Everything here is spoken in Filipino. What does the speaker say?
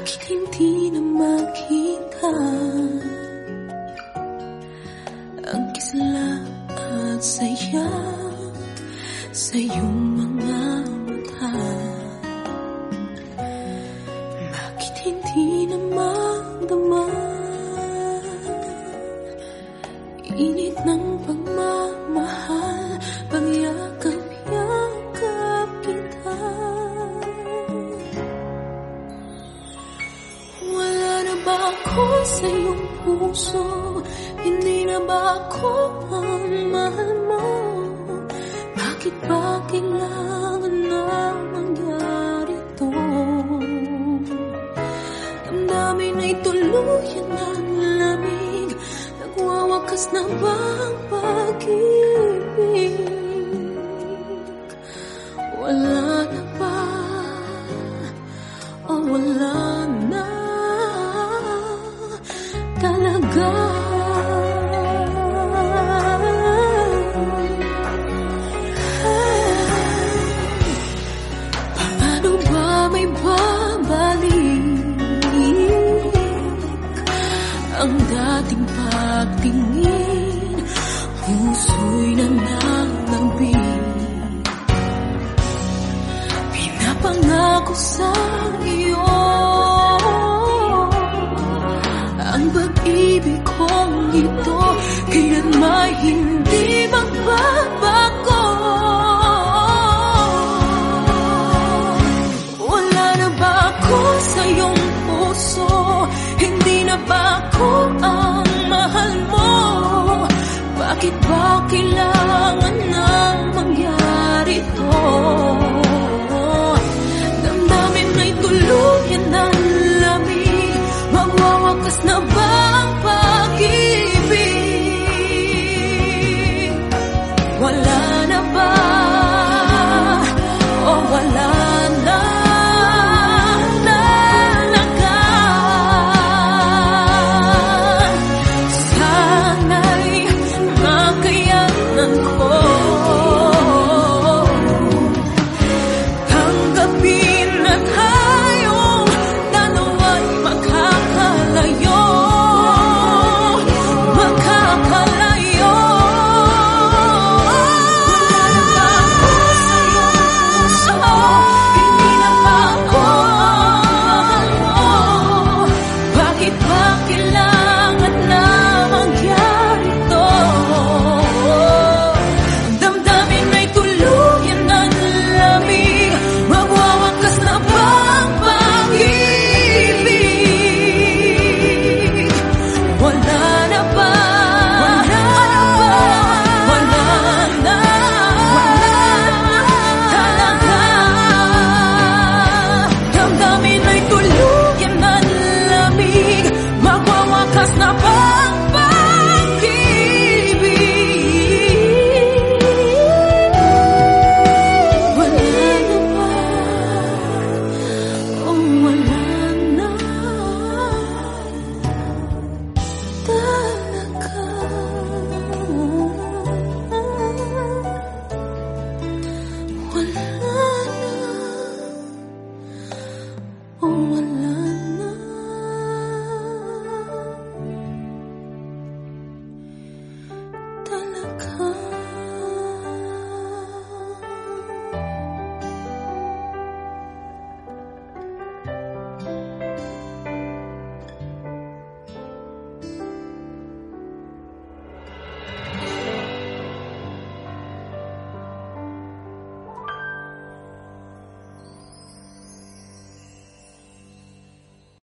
Bakit hindi na makita. Ang kisla at saya Sa iyong mga sa iyong puso? Hindi na ba ako ang mahal mo? Bakit ba kailangan na mangyari to? Damdamin ay tuluyan ng lamig Nagwawakas na ba ang pag-ibig? Wala na ba? O wala Ang dating pagtingin. Puso'y nananabik Pinapangako sa iyo. Ang pag-ibig kong ito Kailanman hindi magbabago na namin Magwawakas na ba come.